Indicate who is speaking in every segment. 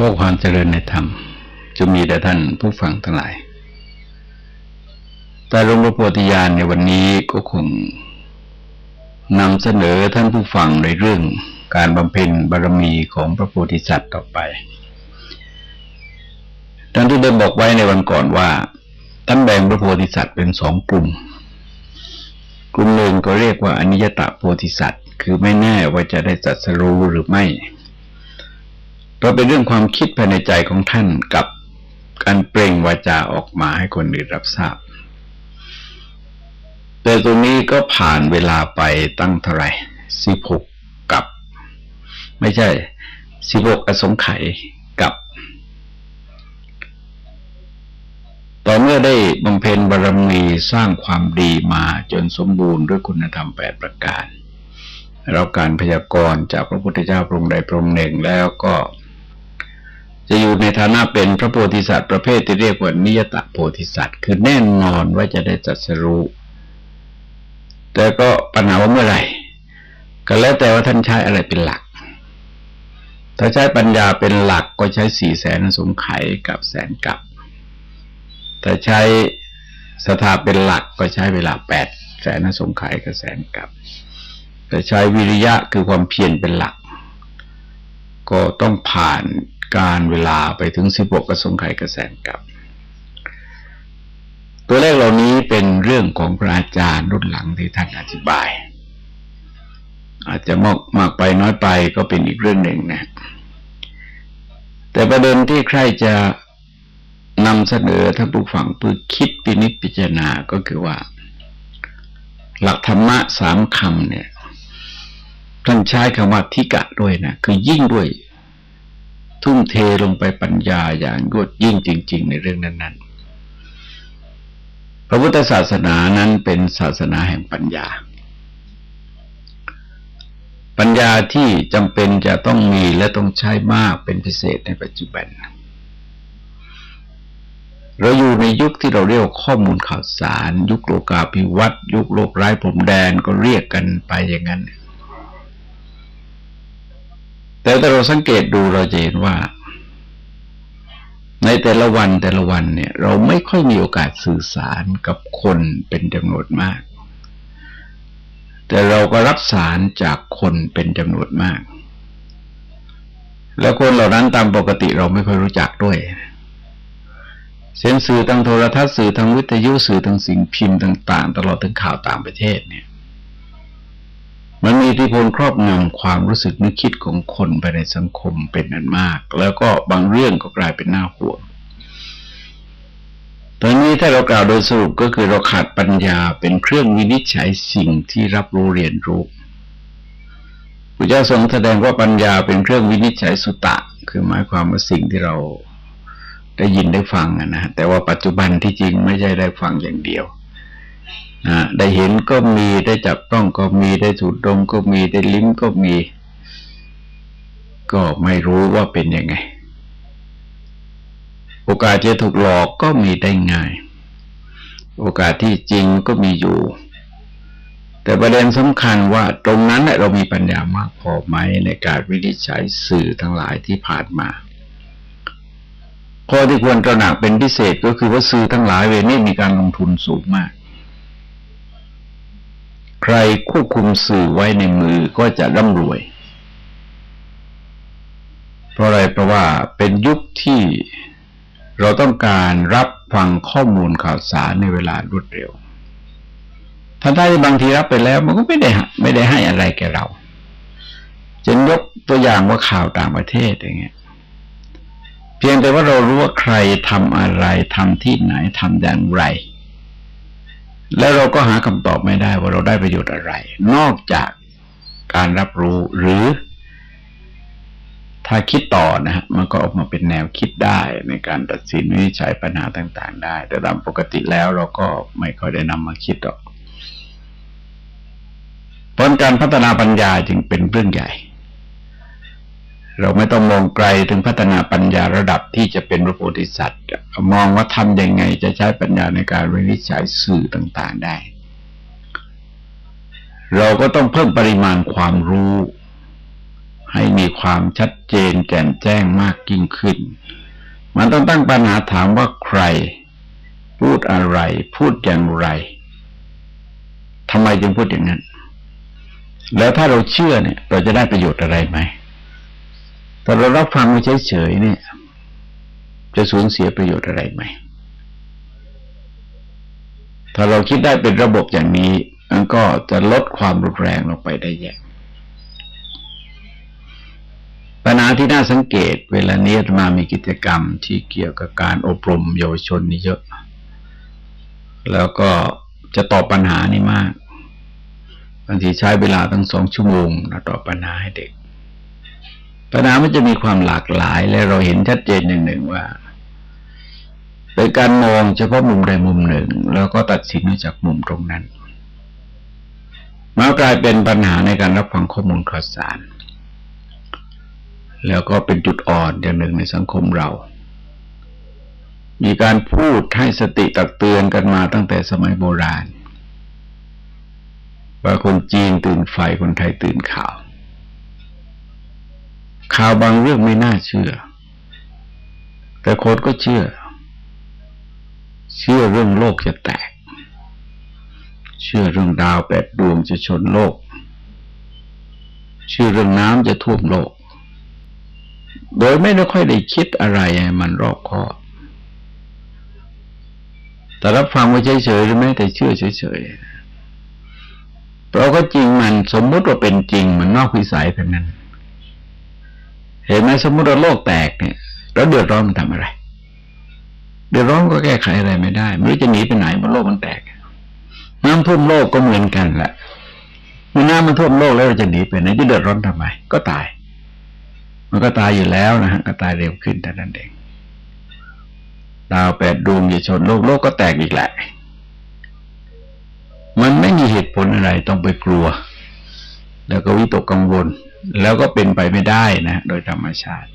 Speaker 1: ขอความเจริญในธรรมจะมีแต่ท่านผู้ฟังทั้งหลาย แต่หลวงพ่อโพธิญาณในวันนี้ก็คงนำเสนอท่านผู้ฟังในเรื่องการบำเพ็ญบารมีของพระโพธิสัตว์ต่อไปท่านที่ได้บอกไว้ในวันก่อนว่าท่านแบ่งพระโพธิสัตว์เป็นสองกลุ่ม กลุ่มหนึ่งก็เรียกว่าอนิยตะโพธิสัตว์ คือไม่แน่ว่าจะได้จัดสรู้หรือไม่ เพราะเป็นเรื่องความคิดภายในใจของท่านกับการเปล่งวาจาออกมาให้คนอื่นรับทราบ แต่ตรงนี้ก็ผ่านเวลาไปตั้งเท่าไหร่สิบหกกับ ไม่ใช่สิบหกอสงไขยกับ ต่อเมื่อได้บำเพ็ญบารมีสร้างความดีมาจนสมบูรณ์ด้วยคุณธรรมแปดประการเราการพยากรณ์จากพระพุทธเจ้าพระองค์ใดพระองค์หนึ่งแล้วก็ จะอยู่ในฐานะเป็นพระโพธิสัตว์ประเภทที่เรียกว่านิยตโพธิสัตว์ คือแน่นอนว่าจะได้จัดสรู้แต่ก็ปัญหาว่าเมื่อไหร่ ก็แล้วแต่ว่าท่านใช้อะไรเป็นหลัก ถ้าใช้ปัญญาเป็นหลักก็ใช้สี่แสนสงไขกับแสนกับ ถ้าใช้สถาเป็นหลักก็ใช้เวลาแปดแสนสงไขกับแสนกับแต่ใช้วิริยะคือความเพียรเป็นหลัก ก็ต้องผ่าน การเวลาไปถึงสิบหกกระทรงไขกระแสนกับ ตัวเลขเหล่านี้เป็นเรื่องของพระอาจารย์รุ่นหลังที่ท่านอธิบาย อาจจะมากมากไปน้อยไปก็เป็นอีกเรื่องหนึ่งนะ แต่ประเด็นที่ใครจะนำเสนอท่านผู้ฟังเพื่อคิดปินิจพิจารณาก็คือว่า หลักธรรมะสามคำเนี่ยท่านใช้คำว่าทิกะด้วยนะ คือยิ่งด้วย ทุ่มเทลงไปปัญญาอย่างยดยิ่งจริง ๆ ในเรื่องนั้น ๆ พระพุทธศาสนานั้นเป็นศาสนาแห่งปัญญา ปัญญาที่จำเป็นจะต้องมีและต้องใช้มากเป็นพิเศษในปัจจุบัน เราอยู่ในยุคที่เราเรียกข้อมูลข่าวสาร ยุคโลกาภิวัตน์ยุคโลกไร้ผมแดนก็เรียกกันไปอย่างนั้น แต่ถ้าเราสังเกตดูเราจะเห็นว่า ในแต่ละวันแต่ละวันเนี่ย เราไม่ค่อยมีโอกาสสื่อสารกับคนเป็นจำนวนมาก แต่เราก็รับสารจากคนเป็นจำนวนมาก แล้วคนเหล่านั้นตามปกติเราไม่ค่อยรู้จักด้วยเส้นสื่อทางโทรทัศน์สื่อทางวิทยุสื่อทางสิ่งพิมพ์ต่าง ๆ ตลอดถึงข่าวต่างประเทศเนี่ย มันมีอิทธิพลครอบงำความรู้สึกนึกคิดของคนไปในสังคมเป็นอันมาก แล้วก็บางเรื่องก็กลายเป็นหน้าห่วงตอนนี้ถ้าเรากล่าวโดยสรุปก็คือเราขาดปัญญาเป็นเครื่องวินิจฉัยสิ่งที่รับรู้เรียนรู้พระเจ้าทรงแสดงว่าปัญญาเป็นเครื่องวินิจฉัยสุตะ คือหมายความว่าสิ่งที่เราได้ยินได้ฟังนะแต่ว่าปัจจุบันที่จริงไม่ใช่ได้ฟังอย่างเดียว นะได้เห็นก็มีได้จับต้องก็มีได้สูดดมก็มีได้ลิ้มก็มี ก็ไม่รู้ว่าเป็นยังไง โอกาสจะถูกหลอกก็มีได้ง่าย โอกาสที่จริงก็มีอยู่ แต่ประเด็นสำคัญว่าตรงนั้นเรามีปัญญามากพอไหมในการวินิจฉัยสื่อทั้งหลายที่ผ่านมาข้อที่ควรตระหนักเป็นพิเศษก็คือว่าสื่อทั้งหลายเวนี้มีการลงทุนสูงมาก รควบคุมสื่อไว้ในมือก็จะร่ำรวย เพราะอะไรเพราะว่าเป็นยุคที่เราต้องการรับฟังข้อมูลข่าวสารในเวลารวดเร็วถ้าได้บางทีรับไปแล้ว มันก็ไม่ได้ไม่ได้ให้อะไรแกเราจะยกตัวอย่างว่าข่าวต่างประเทศอย่างเงี้ย เพียงแต่ว่าเรารู้ว่าใครทำอะไรทำที่ไหนทำอย่างไร แล้วเราก็หาคำตอบไม่ได้ว่าเราได้ประโยชน์อะไร นอกจากการรับรู้หรือ ถ้าคิดต่อนะฮะมันก็ออกมาเป็นแนวคิดได้ในการตัดสินวิจัยปัญหาต่าง ๆ ได้ แต่ตามปกติแล้วเราก็ไม่ค่อยได้นำมาคิดหรอกผลการพัฒนาปัญญาจึงเป็นเรื่องใหญ่ เราไม่ต้องมองไกลถึงพัฒนาปัญญาระดับที่จะเป็นพระโพธิสัตว์มองว่าทำยังไงจะใช้ปัญญาในการวินิจฉัยสื่อต่าง ๆได้ เราก็ต้องเพิ่มปริมาณความรู้ ให้มีความชัดเจนแจ่มแจ้งมากยิ่งขึ้น มันต้องตั้งปัญหาถามว่าใคร พูดอะไร พูดอย่างไรทำไมจึงพูดอย่างนั้น แล้วถ้าเราเชื่อเนี่ย เราจะได้ประโยชน์อะไรไหม แต่เรารับฟังไม่เฉยๆเนี่ย จะสูญเสียประโยชน์อะไรไหม ถ้าเราคิดได้เป็นระบบอย่างนี้มันก็จะลดความรุนแรงลงไปได้แย่ปัญหาที่น่าสังเกต เวลานี้มามีกิจกรรมที่เกี่ยวกับการอบรมเยาวชนนี่เยอะ แล้วก็จะตอบปัญหานี่มากบางทีใช้เวลาตั้งสองชั่วโมงนะตอบปัญหาให้เด็ก ปัญหามันจะมีความหลากหลาย และเราเห็นชัดเจนหนึ่งหนึ่งว่าเป็นการมองเฉพาะมุมใดมุมหนึ่ง แล้วก็ตัดสินจากมุมตรงนั้นมากลายเป็นปัญหาในการรับฟังข้อมูลข่าวสาร แล้วก็เป็นจุดอ่อนอย่างหนึ่งในสังคมเรา มีการพูดให้สติตักเตือนกันมาตั้งแต่สมัยโบราณ ว่าคนจีนตื่นไฟคนไทยตื่นข่าว ข่าวบางเรื่องไม่น่าเชื่อ แต่คนก็เชื่อ เชื่อเรื่องโลกจะแตก เชื่อเรื่องดาวแปดดวงจะชนโลก เชื่อเรื่องน้ำจะท่วมโลก โดยไม่ได้ค่อยได้คิดอะไรมันรอบคอบแต่รับฟังว่าเฉยๆหรือไม่แต่เชื่อเฉยๆเพราะก็จริงมันสมมุติว่าเป็นจริงมันนอกวิสัยทั้งนั้น เห็นไหมสมมติว่าโลกแตกเนี่ยแล้วเดือดร้อนมันทำอะไร เดือดร้อนก็แก้ไขอะไรไม่ได้ไม่รู้จะหนีไปไหนมันโลกมันแตก น้ำท่วมโลกก็เหมือนกันแหละเมื่อน้ำมันท่วมโลกแล้วเราจะหนีไปไหนจะเดือดร้อนทำไม ก็ตาย มันก็ตายอยู่แล้วนะฮะก็ตายเร็วขึ้นแต่นั้นเองดาวแปดดวงจะชนโลกโลกก็แตกอีกแหละ มันไม่มีเหตุผลอะไรต้องไปกลัว แล้วก็วิตกกังวล แล้วก็เป็นไปไม่ได้นะ โดยธรรมชาติ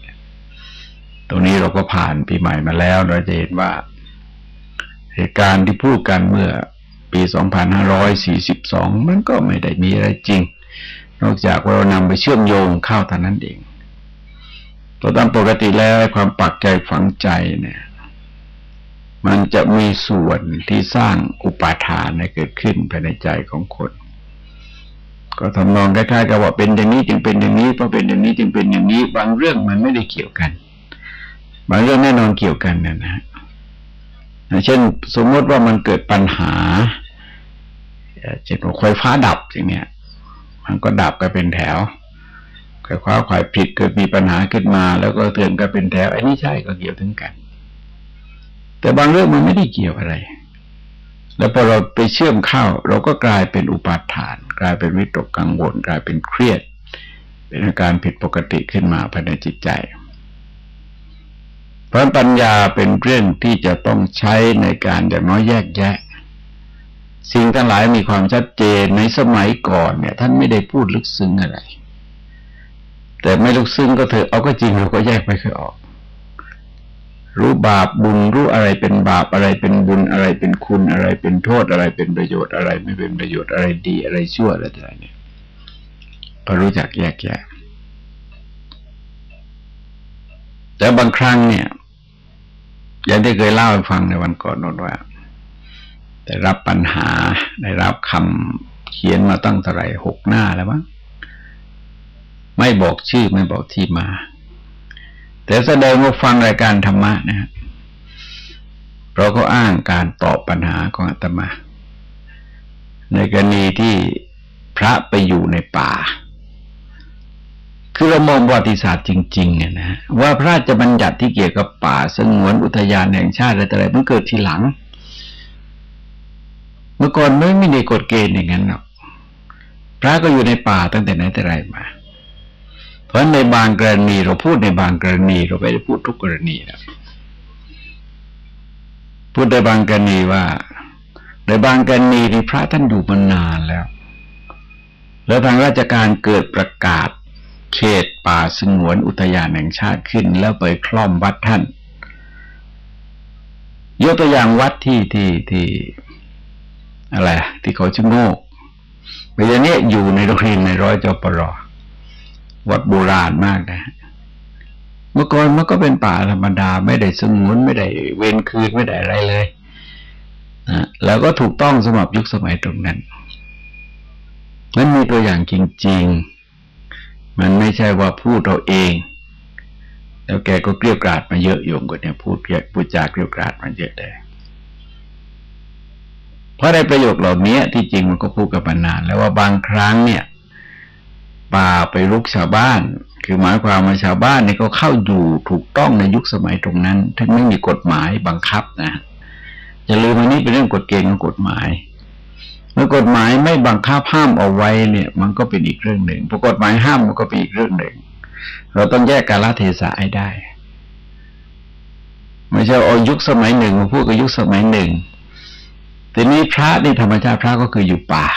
Speaker 1: ตรงนี้เราก็ผ่านปีใหม่มาแล้ว เราจะเห็นว่า เหตุการณ์ที่พูดกันเมื่อปี 2542 มันก็ไม่ได้มีอะไรจริง นอกจากว่าเรานำไปเชื่อมโยงเข้าเท่านั้นเองตัวตามปกติแล้วความปักใจฝังใจเนี่ย มันจะมีส่วนที่สร้างอุปาทานให้เกิดขึ้นภายในใจของคน ก็ทำนองคล้ายๆกับว่าเป็นอย่างนี้จึงเป็นอย่างนี้เพราะเป็นอย่างนี้จึงเป็นอย่างนี้ บางเรื่องมันไม่ได้เกี่ยวกัน บางเรื่องแน่นอนเกี่ยวกันนะนะเช่น สมมติว่ามันเกิดปัญหาเช่นไฟฟ้าดับอย่างเนี้ย มันก็ดับกันเป็นแถวไฟฟ้าควายผิดเกิดมีปัญหาขึ้นมา แล้วก็เตือนกันเป็นแถวไอ้นี่ใช่ก็เกี่ยวถึงกัน แต่บางเรื่องมันไม่ได้เกี่ยวอะไร แล้วพอเราไปเชื่อมเข้า เราก็กลายเป็นอุปาทาน กลายเป็นวิตกกังวล กลายเป็นเครียด เป็นอาการผิดปกติขึ้นมาภายในจิตใจ เพราะปัญญาเป็นเรื่องที่จะต้องใช้ในการอย่างน้อยแยกแยะ สิ่งทั้งหลายมีความชัดเจนในสมัยก่อนเนี่ย ท่านไม่ได้พูดลึกซึ้งอะไร แต่ไม่ลึกซึ้งก็เถอะเอาก็จริงเราก็แยกไม่ค่อยออก รู้บาปบุญรู้อะไรเป็นบาปอะไรเป็นบุญอะไรเป็นคุณอะไรเป็นโทษอะไรเป็นประโยชน์อะไร ไม่เป็นประโยชน์อะไรดีอะไรชั่วอะไรต่างเนี่ยพอรู้จักแยกแยะแต่บางครั้งเนี่ยอย่างที่เคยเล่าให้ฟังในวันก่อนนนว่าได้รับปัญหาได้รับคำเขียนมาตั้งเท่าไรหกหน้าแล้วมั้งไม่บอกชื่อไม่บอกที่มา แต่แสดงว่าฟังรายการธรรมะนะฮะเราก็อ้างการตอบปัญหาของอาตมา ในกรณีที่พระไปอยู่ในป่า คือเรามองประวัติศาสตร์จริง ๆ เนี่ยนะว่าพระราชบัญญัติที่เกี่ยวกับป่าสงวนอุทยานแห่งชาติอะไรต่ออะไรมันเกิดทีหลัง เมื่อก่อนไม่ไม่ได้กฎเกณฑ์อย่างนั้นหรอกพระก็อยู่ในป่าตั้งแต่ไหนแต่ไรมา เพราะในบางกรณีเราพูดในบางกรณี เราไม่ได้พูดทุกกรณีนะพูดในบางกรณีว่าในบางกรณีที่พระท่านอยู่มานานแล้ว แล้วทางราชการเกิดประกาศเขตป่าสงวนอุทยานแห่งชาติขึ้น แล้วไปคล่อมวัดท่านยกตัวอย่างวัดที่ที่ที่อะไรที่เขาชื่อโง่เวลานี้อยู่ในโรงเรียนในร้อยจปรอ วัดโบราณมากนะ เมื่อก่อนมันก็เป็นป่าธรรมดาไม่ได้สงวนไม่ได้เว้นคืนไม่ได้อะไรเลยนะแล้วก็ถูกต้องสำหรับยุคสมัยตรงนั้นมันมีตัวอย่างจริง ๆ มันไม่ใช่ว่าพูดเราเอง แล้วแกก็เกลียวกราดมาเยอะโยมก็เนี่ยพูดเกลียพูดจาเกลียวกราดมาเยอะเลยเพราะในประโยคเหล่านี้ที่จริงมันก็พูดกันมานาน แล้วว่าบางครั้งเนี่ย ป่าไปรุกชาวบ้าน คือหมายความว่าชาวบ้านนี่ก็เข้าอยู่ถูกต้องในยุคสมัยตรงนั้นถึงไม่มีกฎหมายบังคับนะอย่าลืมอันนี้เป็นเรื่องกฎเกณฑ์ของกฎหมาย เมื่อกฎหมายไม่บังคับห้ามเอาไว้เนี่ย มันก็เป็นอีกเรื่องหนึ่งพอกฎหมายห้ามมันก็เป็นอีกเรื่องหนึ่ง เราต้องแยกกาลเทศะให้ได้ไม่ใช่เอายุคสมัยหนึ่งมาพูดกับยุคสมัยหนึ่งทีนี้พระนี่ธรรมชาติพระก็คืออยู่ป่า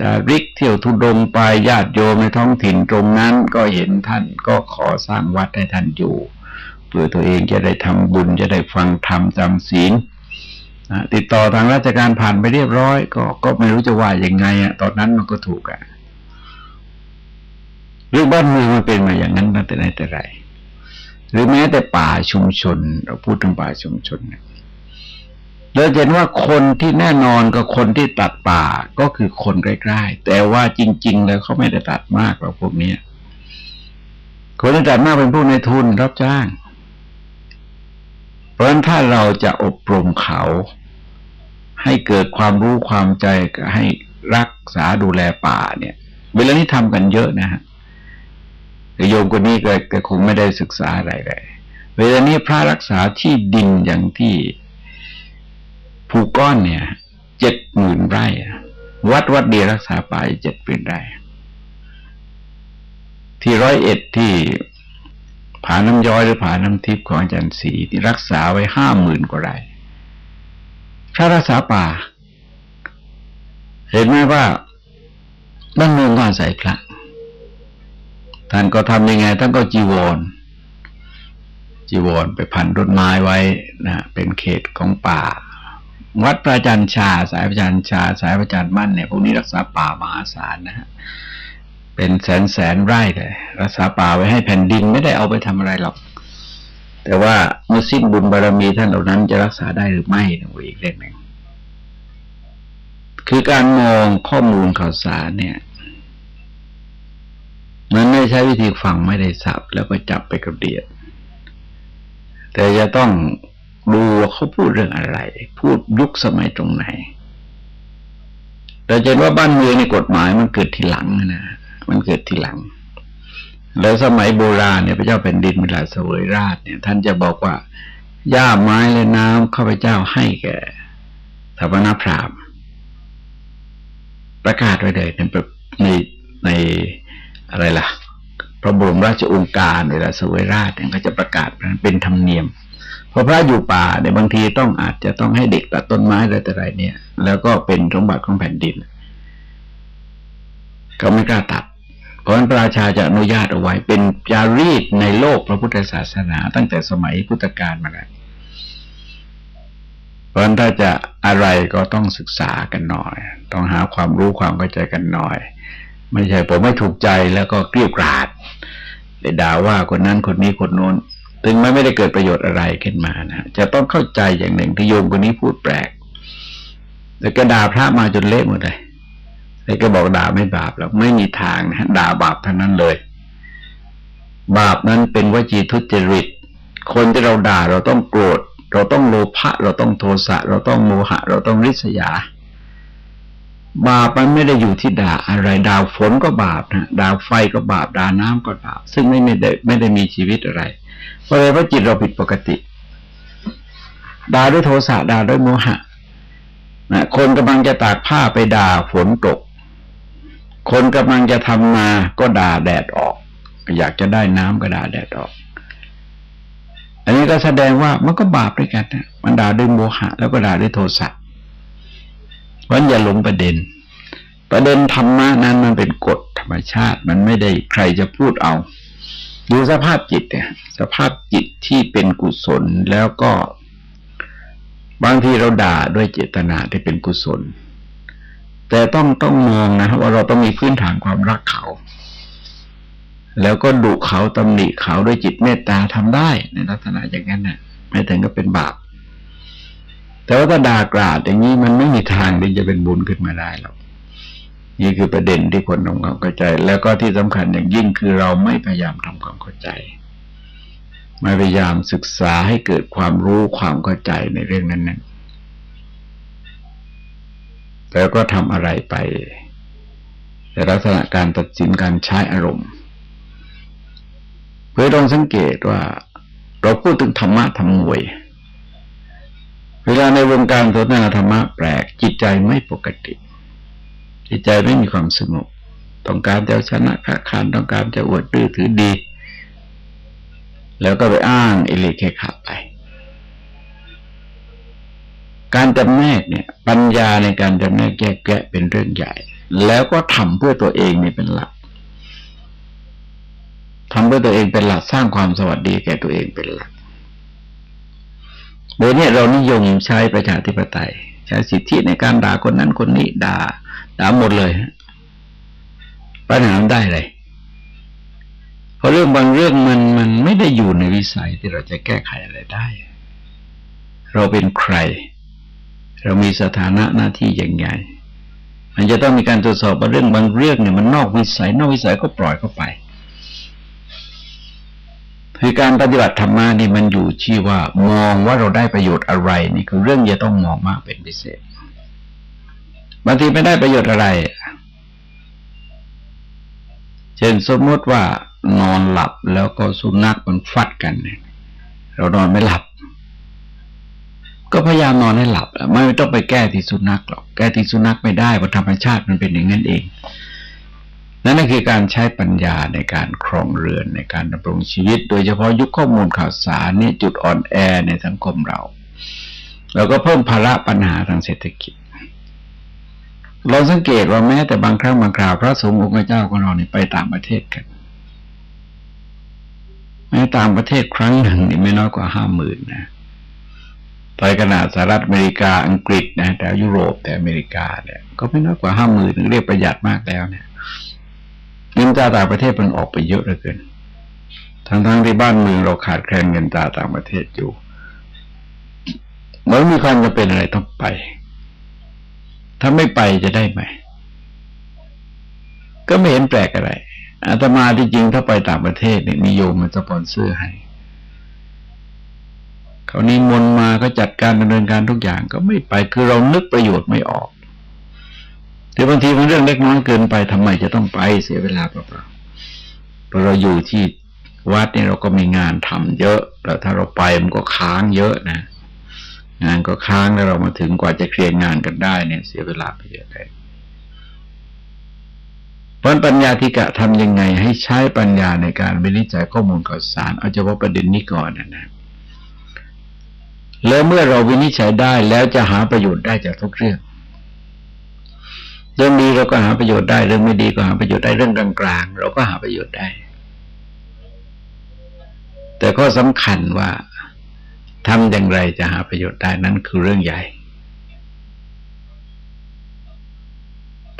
Speaker 1: จะริกเที่ยวทุดงไปญาติโยมในท้องถิ่นตรงนั้น ก็เห็นท่านก็ขอสร้างวัดให้ท่านอยู่ เพื่อตัวเองจะได้ทำบุญจะได้ฟังธรรมจำศีลติดต่อทางราชการผ่านไปเรียบร้อย ก็ก็ไม่รู้จะว่ายังไงอะ ตอนนั้นมันก็ถูกอะเรื่องบ้านเมืองมันเป็นมาอย่างนั้นตั้งแต่ไหนแต่ไร หรือแม้แต่ป่าชุมชน เราพูดถึงป่าชุมชนเนี่ย เราเห็นว่าคนที่แน่นอนกับคนที่ตัดป่าก็คือคนใกล้ๆแต่ว่าจริง ๆ แล้วเขาไม่ได้ตัดมากหรอกพวกนี้คนที่ตัดมากเป็นพวกในทุนรับจ้าง เพราะฉะนั้นถ้าเราจะอบรมเขา ให้เกิดความรู้ความใจให้รักษาดูแลป่าเนี่ย เวลานี้ทำกันเยอะนะฮะโยมคนนี้ก็คงไม่ได้ศึกษาอะไรเลยเวลานี้พระรักษาที่ดินอย่างที่ ภูก้อนเนี่ยเจ็ดหมื่นไร่ วัดวัดเดียรักษาป่าเจ็ดเป็นไร่ ที่ร้อยเอ็ดที่ผาน้ำย้อยหรือผาน้ำทิพย์ของอาจารย์ศรีที่รักษาไว้ห้าหมื่นกว่าไร่พระรักษาป่า เห็นไหมว่าบ้านเมืองก็อาศัยพระท่านก็ทำยังไงท่านก็จีวร จีวรไปพันต้นไม้ไว้นะเป็นเขตของป่า วัดพระจันชา สายพระจันชา สายพระจันมั่นเนี่ยพวกนี้รักษาป่ามหาศาลนะฮะเป็นแสนแสนไร่เลยรักษาป่าไว้ให้แผ่นดินไม่ได้เอาไปทำอะไรหรอก แต่ว่าเมื่อสิ้นบุญบารรมีท่านเหล่านั้นจะรักษาได้หรือไม่นั่นอีกเรื่องหนึ่งคือการมองข้อมูลข่าวสารเนี่ยมันไม่ใช้วิธีฟังไม่ได้สับแล้วก็จับไปกระเดียดแต่จะต้อง ดูว่าเขาพูดเรื่องอะไร พูดยุคสมัยตรงไหน แต่จะว่าบ้านเมืองในกฎหมายมันเกิดทีหลังนะมันเกิดทีหลัง แล้วสมัยโบราณเนี่ยพระเจ้าแผ่นดินเวลาเสวยราชเนี่ย ท่านจะบอกว่าหญ้าไม้และน้ำข้าพเจ้าให้แก่สมณพราหมณ์ประกาศไว้เลยในในในอะไรล่ะ พระบรมราชองค์การเวลาเสวยราชเนี่ยก็จะประกาศเป็นธรรมเนียม พราะพระอยู่ป่าเนี่ยบางทีต้องอาจจะต้องให้เด็กตัดต้นไม้อะไรแต่ไรเนี่ย แล้วก็เป็นสมบัติของแผ่นดินก็ไม่กล้าตัด เพราะนั้นพระราชาจะอนุญาตเอาไว้ เป็นจารีตในโลกพระพุทธศาสนา ตั้งแต่สมัยพุทธกาลมาแล้วเพราะฉะนั้นถ้าจะอะไรก็ต้องศึกษากันหน่อย ต้องหาความรู้ความเข้าใจกันหน่อย ไม่ใช่ผมไม่ถูกใจแล้วก็เกลี้ยกราดไปด่าว่าคนนั้นคนนี้คนโน้น ถึงไม่ไม่ได้เกิดประโยชน์อะไรขึ้นมานะจะต้องเข้าใจอย่างหนึ่งที่โยมคนนี้พูดแปลก แต่ก็ด่าพระมาจนเละหมดเลยแล้วก็บอกด่าไม่บาปแล้วไม่มีทางนะด่าบาปทั้งนั้นเลย บาปนั้นเป็นวจีทุจริต คนที่เราด่าเราต้องโกรธ เราต้องโลภะเราต้องโทสะ เราต้องโมหะ เราต้องริษยา บาปมันไม่ได้อยู่ที่ด่าอะไรดาวฝนก็บาปนะดาวไฟก็บาปดาน้ำก็บาป ซึ่งไม่ได้ไม่ได้มีชีวิตอะไร เพราะอะไรเพราจิตเราผิดปกติด่าด้วยโทสะด่าด้วยโมหะนะคนกำลังจะตากผ้าไปด่าฝนตก คนกำลังจะทำนาก็ด่าแดดออก อยากจะได้น้ำก็ด่าแดดออก อันนี้ก็แสดงว่ามันก็บาปด้วยกันนะมันด่าด้วยโมหะ แล้วก็ด่าด้วยโทสะวันอย่าหลงประเด็น ประเด็นธรรมะนั้นมันเป็นกฎธรรมชาติ มันไม่ได้ใครจะพูดเอา ดูสภาพจิตเนี่ยสภาพจิตที่เป็นกุศลแล้วก็ บางทีเราด่าด้วยเจตนาที่เป็นกุศล แต่ต้องต้องมองนะว่าเราต้องมีพื้นฐานความรักเขา แล้วก็ดุเขาตำหนิเขาด้วยจิตเมตตาทำได้ในลักษณะอย่างนั้นน่ะ ไม่ถึงก็เป็นบาปแต่ว่าถ้าด่ากราดอย่างนี้มันไม่มีทางที่จะเป็นบุญขึ้นมาได้หรอก นี่คือประเด็นที่คนทำความเข้าใจ แล้วก็ที่สำคัญอย่างยิ่งคือเราไม่พยายามทำความเข้าใจ ไม่พยายามศึกษาให้เกิดความรู้ความเข้าใจในเรื่องนั้นๆแล้วก็ทำอะไรไปในลักษณะการตัดสินการใช้อารมณ์เพื่อลองสังเกตว่า เราพูดถึงธรรมะทำมวย เวลาในวงการสนทนาธรรมะแปลกจิตใจไม่ปกติ จิตใจไม่มีความสงบต้องการจะชนะค้าขานต้องการจะอวดดื้อถือดี แล้วก็ไปอ้างอิเลเคขาไป การจำแนกเนี่ย ปัญญาในการจำแนกแยกแยะเป็นเรื่องใหญ่ แล้วก็ทำเพื่อตัวเองนี่เป็นหลักทำเพื่อตัวเองเป็นหลักสร้างความสวัสดีแก่ตัวเองเป็นหลักโดยเนี้เรานิยมใช้ประชาธิปไตย ใช้สิทธิในการด่าคนนั้นคนนี้ด่า ด่าหมดเลยปัญหาได้เลยเพราะเรื่องบางเรื่องมันมันไม่ได้อยู่ในวิสัยที่เราจะแก้ไขอะไรได้ เราเป็นใคร เรามีสถานะหน้าที่อย่างไงมันจะต้องมีการตรวจสอบว่าเรื่องบางเรื่องเนี่ยมันนอกวิสัย นอกวิสัยก็ปล่อยเข้าไปคือการปฏิบัติธรรมานี่มันอยู่ที่ว่ามองว่าเราได้ประโยชน์อะไร นี่คือเรื่องจะต้องมองมากเป็นพิเศษ บางทีไม่ได้ประโยชน์อะไร เช่นสมมติว่านอนหลับแล้วก็สุนัขมันฟัดกันเรานอนไม่หลับ ก็พยายามนอนให้หลับไม่ต้องไปแก้ที่สุนัขหรอกแก้ที่สุนัขไม่ได้เพราะธรรมชาติมันเป็นอย่างนั้นเองนั่นคือการใช้ปัญญาในการครองเรือนในการดำรงชีวิต โดยเฉพาะยุคข้อมูลข่าวสารนี่จุดอ่อนแอในสังคมเรา แล้วก็เพิ่มภาระปัญหาทางเศรษฐกิจ เราสังเกตว่าแม้แต่บางครั้งบางคราว พระสงฆ์องค์เจ้าของเราเนี่ยไปต่างประเทศกันแม้ต่างประเทศครั้งหนึ่งนี่ไม่น้อยกว่าห้าหมื่นนะไปขนาดสหรัฐอเมริกาอังกฤษนะแต่ยุโรปแต่อเมริกาเนี่ย ก็ไม่น้อยกว่าห้าหมื่นเรียกประหยัดมากแล้วเนี่ยเงินตราต่างประเทศมันออกไปเยอะเหลือเกินทั้งๆทที่บ้านเมืองเราขาดแคลนเงินตราต่างประเทศอยู่มันมีความจะเป็นอะไรต้องไป ถ้าไม่ไปจะได้ไหม ก็ไม่เห็นแปลกอะไรอาตมาที่จริงถ้าไปต่างประเทศเนี่ยนิยมมันสปอนเซอร์ให้เขานิมนต์มาก็จัดการดำเนินการทุกอย่างก็ไม่ไปคือเรานึกประโยชน์ไม่ออกแต่บางทีมันเรื่องเล็กน้อยเกินไปทำไมจะต้องไปเสียเวลาเปล่าๆพอเราอยู่ที่วัดเนี่ยเราก็มีงานทำเยอะ แล้วถ้าเราไปมันก็ค้างเยอะนะ งานก็ค้างแล้วเรามาถึงกว่าจะเคลียร์งานกันได้เนี่ยเสียเวลาไปเยอะเลยเพราะปัญญาธิกะทำยังไงให้ใช้ปัญญาในการวินิจฉัยข้อมูลข่าวสาร เอาเฉพาะประเด็นนี้ก่อนนะนะแล้วเมื่อเราวินิจฉัยได้แล้วจะหาประโยชน์ได้จากทุกเรื่อง เรื่องดีเราก็หาประโยชน์ได้ เรื่องไม่ดีก็หาประโยชน์ได้เรื่องกลางๆเราก็หาประโยชน์ได้ แต่ก็สำคัญว่า ทำอย่างไรจะหาประโยชน์ได้นั่นคือเรื่องใหญ่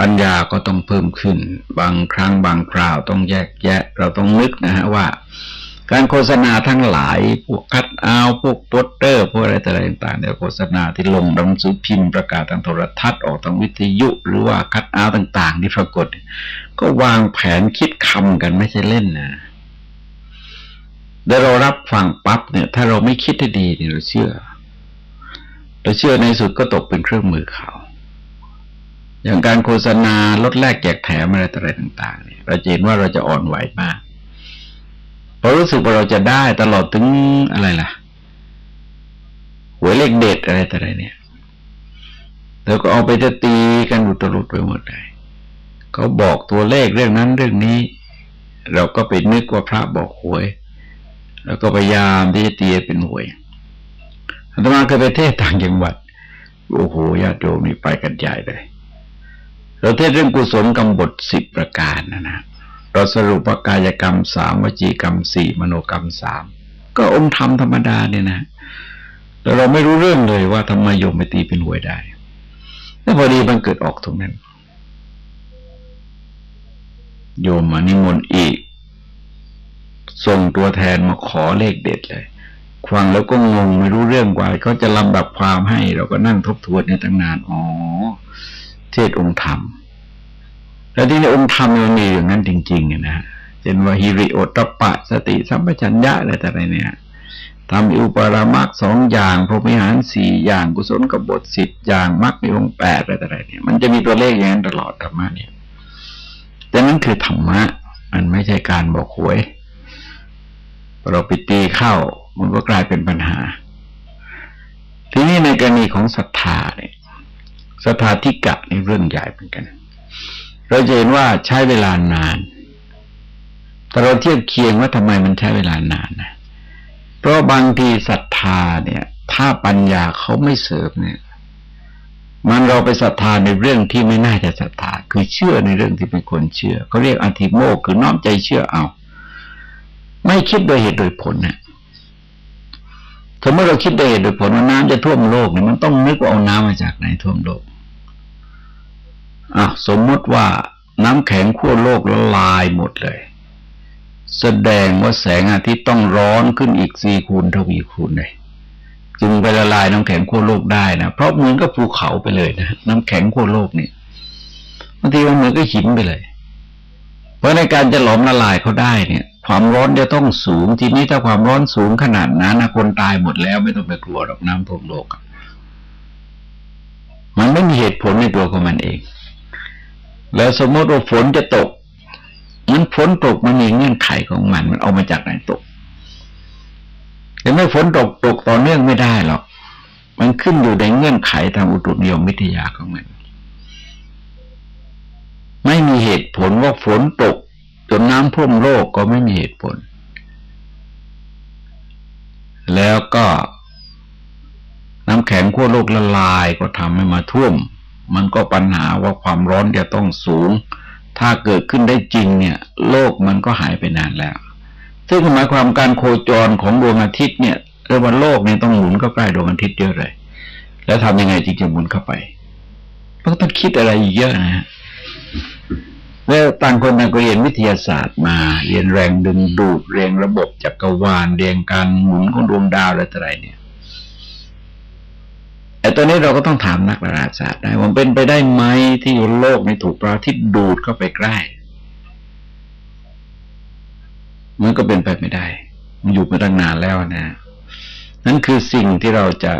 Speaker 1: ปัญญาก็ต้องเพิ่มขึ้น บางครั้งบางคราวต้องแยกแยะ เราต้องนึกนะฮะว่า การโฆษณาทั้งหลาย พวกคัดเอาพวกโปสเตอร์ พวกอะไรต่างๆเนี่ยโฆษณาที่ลงหนังสือพิมพ์ประกาศทางโทรทัศน์ออกทางวิทยุ หรือว่าคัดเอาต่าง ๆ ที่ปรากฏ ก็วางแผนคิดคำกันไม่ใช่เล่นนะ แต่เรารับฟังปั๊บเนี่ยถ้าเราไม่คิดให้ดีเนี่ยเราเชื่อเราเชื่อในสุดก็ตกเป็นเครื่องมือเขา อย่างการโฆษณาลดแลกแจกแถมอะไรต่าง ๆ เนี่ย เราเห็นว่าเราจะอ่อนไหวมากเพอรู้สึกว่าเราจะได้ตลอดถึงอะไรล่ะหวยเลขเด็ดอะไรแต่ไรเนี่ยแล้วก็เอาไปจะตีกันอุตรุดไปหมดเลยเขาบอกตัวเลขเรื่องนั้นเรื่องนี้ เราก็ไปนึกว่าพระบอกหวย แล้วก็พยายามที่จะตีเป็นหวยอาตมาเคยไปเทศต่างจังหวัด โอ้โหญาติโยมนี่ไปกันใหญ่เลยเราเทศเรื่องกุศลกรรมบทสิบประการนะนะเราสรุปว่ากายกรรมสามวจีกรรมสี่มโนกรรมสามก็องค์ธรรมธรรมดาเนี่ยนะแต่เราไม่รู้เรื่องเลยว่าทำไมโยมไปตีเป็นหวยได้แล้วพอดีมันเกิดออกตรงนั้น โยมมานิมนต์อีก ส่งตัวแทนมาขอเลขเด็ดเลยฟังแล้วก็งงไม่รู้เรื่องกว่าเขาจะลำดับความให้ เราก็นั่งทบทวนในตั้งนานอ๋อเทศองค์ธรรม แล้วที่ในองค์ธรรมมันมีอย่างนั้นจริงๆนะเช่นว่าฮิริโอตปะ สติสัมปชัญญะอะไรแต่ไรเนี่ยทำอุปรามักสองอย่างพรหมิหารสี่อย่างกุศลกบฏสิบอย่างมรรคมีองค์แปดอะไรแต่ไรเนี่ย มันจะมีตัวเลขอย่างนั้นตลอดธรรมะเนี่ยแต่นั้นคือธรรมะ มันไม่ใช่การบอกหวย เราไปตีเข้า มันก็กลายเป็นปัญหา ทีนี้ในกรณีของศรัทธาเนี่ยศรัทธาทิกะในเรื่องใหญ่เหมือนกัน เราจะเห็นว่าใช้เวลานาน แต่เราเทียบเคียงว่าทำไมมันใช้เวลานานนะเพราะบางทีศรัทธาเนี่ย ถ้าปัญญาเขาไม่เสริมเนี่ย มันเราไปศรัทธาในเรื่องที่ไม่น่าจะศรัทธา คือเชื่อในเรื่องที่เป็นคนเชื่อเขาเรียกอธิโมกคือน้อมใจเชื่อเอา ไม่คิดโดยเหตุโดยผลเนี่ยสมมติเราคิดโดยเหตุโดยผลว่าน้ำจะท่วมโลกเนี่ยมันต้องนึกว่าเอาน้ำมาจากไหนท่วมโลกอะสมมติว่าน้ำแข็งขั้วโลกละลายหมดเลย แสดงว่าแสงอาทิตย์ต้องร้อนขึ้นอีกสี่คูณทวีคูณเลยจึงไปละลายน้ำแข็งขั้วโลกได้นะเพราะเหมือนกับภูเขาไปเลยนะน้ำแข็งขั้วโลกเนี่ยบางทีมันเหมือนกับหินไปเลย ราะในการจะหลอมละลายเขาได้เนี่ย ความร้อนจะต้องสูง ทีนี้ถ้าความร้อนสูงขนาดนั้นนะคนตายหมดแล้วไม่ต้องไปกลัวดอกน้ำท่วมโลก มันไม่มีเหตุผลในตัวของมันเอง แล้วสมมติว่าฝนจะตกมันฝนตกมันมีเงื่อนไขของมัน มันเอามาจากไหนตกแต่ไม่ฝนตกตกต่อเนื่องไม่ได้หรอก มันขึ้นอยู่ในเงื่อนไขทางอุตุนิยมวิทยาของมัน ไม่มีเหตุผลว่าฝนตก จนน้ำท่วมโลกก็ไม่มีเหตุผล แล้วก็น้ำแข็งขั้วโลกละลายก็ทำให้มาท่วม มันก็ปัญหาว่าความร้อนจะต้องสูง ถ้าเกิดขึ้นได้จริงเนี่ย โลกมันก็หายไปนานแล้ว ซึ่งหมายความการโคจรของดวงอาทิตย์เนี่ยเรียกว่าโลกเนี่ยต้องหมุนเข้าใกล้ดวงอาทิตย์เยอะเลย แล้วทำยังไงจริงจะหมุนเข้าไปต้องคิดอะไรเยอะนะฮะ แล้วต่างคนต่างก็เรียนวิทยาศาสตร์มา เรียนแรงดึงดูดเรียนระบบจักรวาลเรียนการหมุนของดวงดาวอะไรต่ออะไรเนี่ยแต่ตอนนี้เราก็ต้องถามนักดาราศาสตร์ได้ว่าเป็นไปได้ไหมที่โลกในถูกพระอาทิตย์ดูดเข้าไปใกล้มันก็เป็นไปไม่ได้ มันอยู่มาตั้งนานแล้วนะ นั่นคือสิ่งที่เราจะ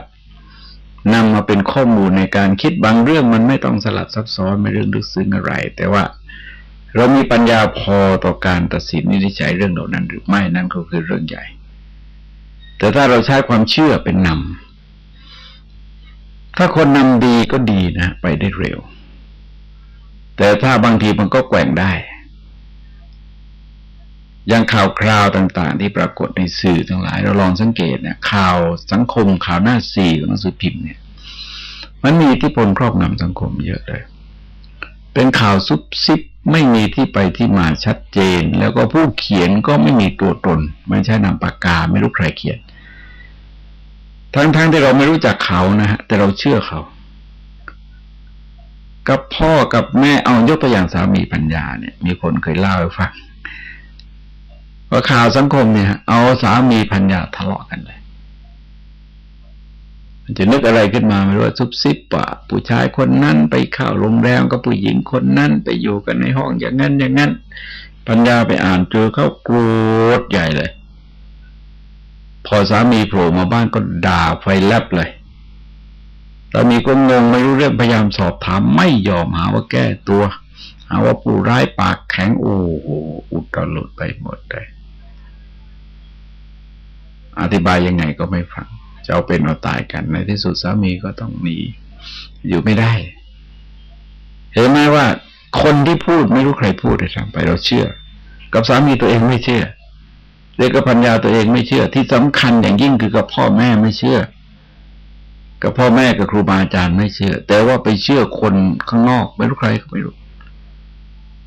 Speaker 1: นำมาเป็นข้อมูลในการคิดบางเรื่องมันไม่ต้องสลับซับซ้อนไม่เรื่องลึกซึ้งอะไร แต่ว่า เรามีปัญญาพอต่อการตัดสินนิจฉัยเรื่องเหล่านั้น หรือไม่นั่นก็คือเรื่องใหญ่ แต่ถ้าเราใช้ความเชื่อเป็นนำถ้าคนนำดีก็ดีนะ ไปได้เร็ว แต่ถ้าบางทีมันก็แกว่งได้ อย่างข่าวคราวต่าง ๆ ที่ปรากฏในสื่อทั้งหลาย เราลองสังเกตเนี่ยข่าวสังคมข่าวหน้าสี่ของหนังสือพิมพ์เนี่ย มันมีอิทธิพลครอบงำสังคมเยอะเลย เป็นข่าวซุบซิบ ไม่มีที่ไปที่มาชัดเจน แล้วก็ผู้เขียนก็ไม่มีตัวตน ไม่ใช่นามปากกาไม่รู้ใครเขียน ทั้งๆทที่เราไม่รู้จักเขานะฮะแต่เราเชื่อเขา กับพ่อกับแม่เอายกตัวอย่างสามีปัญญาเนี่ย มีคนเคยเล่าให้ฟังว่าข่าวสังคมเนี่ย เอาสามีปัญญาทะเลาะกันเลย จะนึกอะไรขึ้นมาไม่รู้ว่าซุบซิบปะผู้ชายคนนั้นไปเข้าโรงแรมกับผู้หญิงคนนั้น ไปอยู่กันในห้องอย่างนั้นอย่างนั้น ปัญญาไปอ่านเจอเขาโกรธใหญ่เลย พอสามีโผล่มาบ้านก็ด่าไฟแลบเลยสามีก็งงไม่รู้เรื่องพยายามสอบถามไม่ยอมหาว่าแก้ตัวหาว่าผู้ร้ายปากแข็งโอ้โหอุดตลุดไปหมดเลยอธิบายยังไงก็ไม่ฟัง จะเอาเป็นเอาตายกัน ในที่สุดสามีก็ต้องหนีอยู่ไม่ได้ เห็นไหมว่าคนที่พูดไม่รู้ใครพูดเลยทำไปเราเชื่อ กับสามีตัวเองไม่เชื่อเด็กกับพัญญาตัวเองไม่เชื่อ ที่สำคัญอย่างยิ่งคือกับพ่อแม่ไม่เชื่อ กับพ่อแม่กับครูบาอาจารย์ไม่เชื่อ แต่ว่าไปเชื่อคนข้างนอกไม่รู้ใครก็ไม่รู้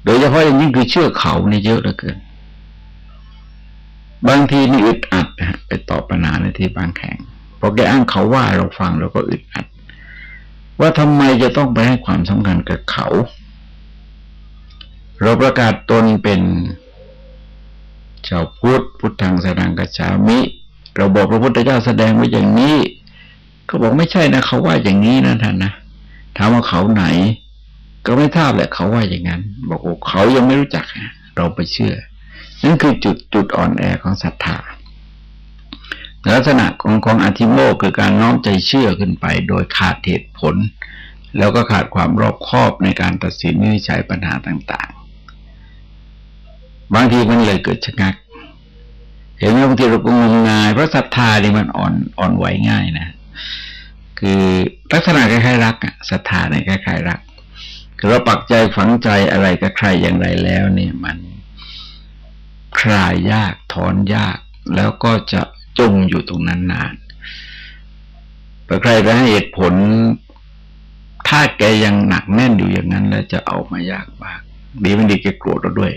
Speaker 1: โดยเฉพาะอย่างยิ่งคือเชื่อเขานี่เยอะเหลือเกิน บางทีนี่อึดอัดนะไปตอบปัญหาในที่บางแข่ง อแกอ้างเขาว่าเราฟังเราก็อึดอัด ว่าทำไมจะต้องไปให้ความสำคัญกับเขา เราประกาศตนเป็นชาวพุทธพุทธังสนังกัจฉามิ เราบอกพระพุทธเจ้าแสดงไว้อย่างนี้เขาบอกไม่ใช่นะเขาว่าอย่างนี้นะท่านนะถามว่าเขาไหน ก็ไม่ทราบแหละเขาว่าอย่างนั้น บอกว่าเขายังไม่รู้จักเราไปเชื่อนั่นคือจุดจุดอ่อนแอของศรัทธา ลักษณะของของอธิโมกคือการน้อมใจเชื่อขึ้นไป โดยขาดเหตุผล แล้วก็ขาดความรอบคอบในการตัดสินวิจัยปัญหาต่างๆ บางทีมันเลยเกิดชะงัก เห็นไหมบางทีเราก็งมงายเพราะศรัทธานี่มันอ่อนอ่อนไหวง่ายนะ คือลักษณะคล้ายๆรักศรัทธาในคล้ายๆรักคือเราปักใจฝังใจอะไรกับใครอย่างไรแล้วเนี่ยมันคลายยากถอนยาก แล้วก็จะ จมอยู่ตรงนั้นนานพอใครไปให้เหตุผล ถ้าแกยังหนักแน่นอยู่อย่างนั้น แล้วจะเอามายากมากดีไม่ดีแกโกรธเราด้วย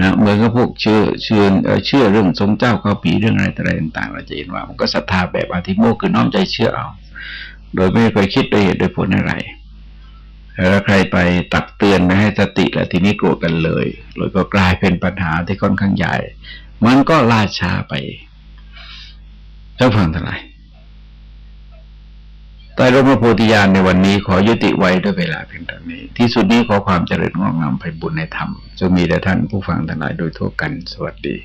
Speaker 1: นะเหมือนกับพวกเชื่อเชื่อเชื่อเรื่องทรงเจ้าเขาผีเรื่องอะไรต่างๆ เราจะเห็นว่า มันก็ศรัทธาแบบอธิโมกคือน้อมใจเชื่อเอา โดยไม่เคยคิดโดยเหตุโดยผลอะไรแล้วใครไปตักเตือนไม่ให้สติแล้วทีนี้โกรธกันเลยเลยก็กลายเป็นปัญหาที่ค่อนข้างใหญ่ มันก็ล่าช้าไป ท่านฟังทั้งหลายใต้ร่มพระโพธิญาณในวันนี้ขอยุติไว้ด้วยเวลาเพียงเท่านี้ ที่สุดนี้ขอความเจริญงอกงามไปบุญในธรรมจะมีแด่ท่านผู้ฟังทั้งหลายโดยทั่วกัน สวัสดี